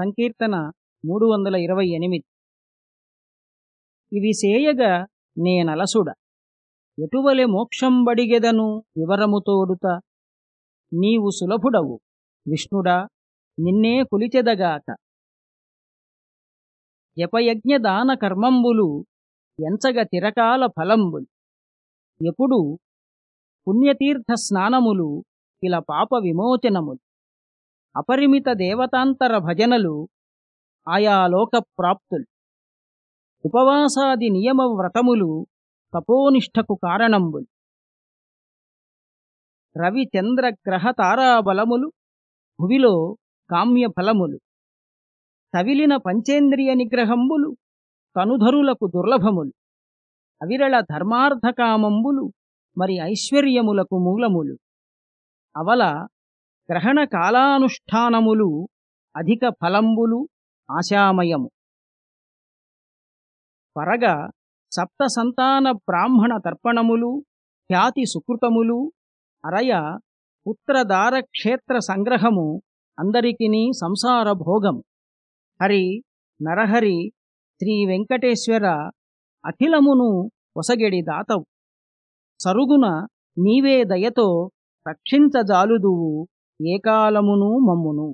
సంకీర్తన మూడు వందల ఇరవై ఎనిమిది. ఇవి సేయగా నేనలసుడ. ఎటువలె మోక్షంబడిగెదను వివరముతోడుత నీవు సులభుడవు. విష్ణుడా నిన్నే కులిచెదగాక. జపయజ్ఞదాన కర్మంబులు ఎంచగ తిరకాల ఫలంబులు. ఎప్పుడు పుణ్యతీర్థ స్నానములు ఇలా పాప విమోచనములు. అపరిమిత దేవతాంతర భజనలు ఆయా లోక ప్రాప్తులు ఉపవాసాది నియమ వ్రతములు తపోనిష్టకు కారణంబులు. రవి చంద్ర గ్రహ తారాబలములు భువిలో కామ్య ఫలములు తవిలిన పంచేంద్రియ నిగ్రహంబులు తనుధరులకు దుర్లభములు. అవిరళ ధర్మార్థకామంబులు మరి ఐశ్వర్యములకు మూలములు. అవల గ్రహణ కాలానుష్ఠానములు అధిక ఫలంబులు ఆశామయము. పరగ సప్త సంతాన బ్రాహ్మణ తర్పణములు ఖ్యాతి సుకృతములు అరయ పుత్రదార క్షేత్ర సంగ్రహము అందరికినీ సంసార భోగము హరి నరహరి శ్రీ వెంకటేశ్వర అఖిలమును వసగెడి దాతవు. సరుగున నీవే దయతో రక్షించజాలుదువు ఏకాలమును మమ్మును.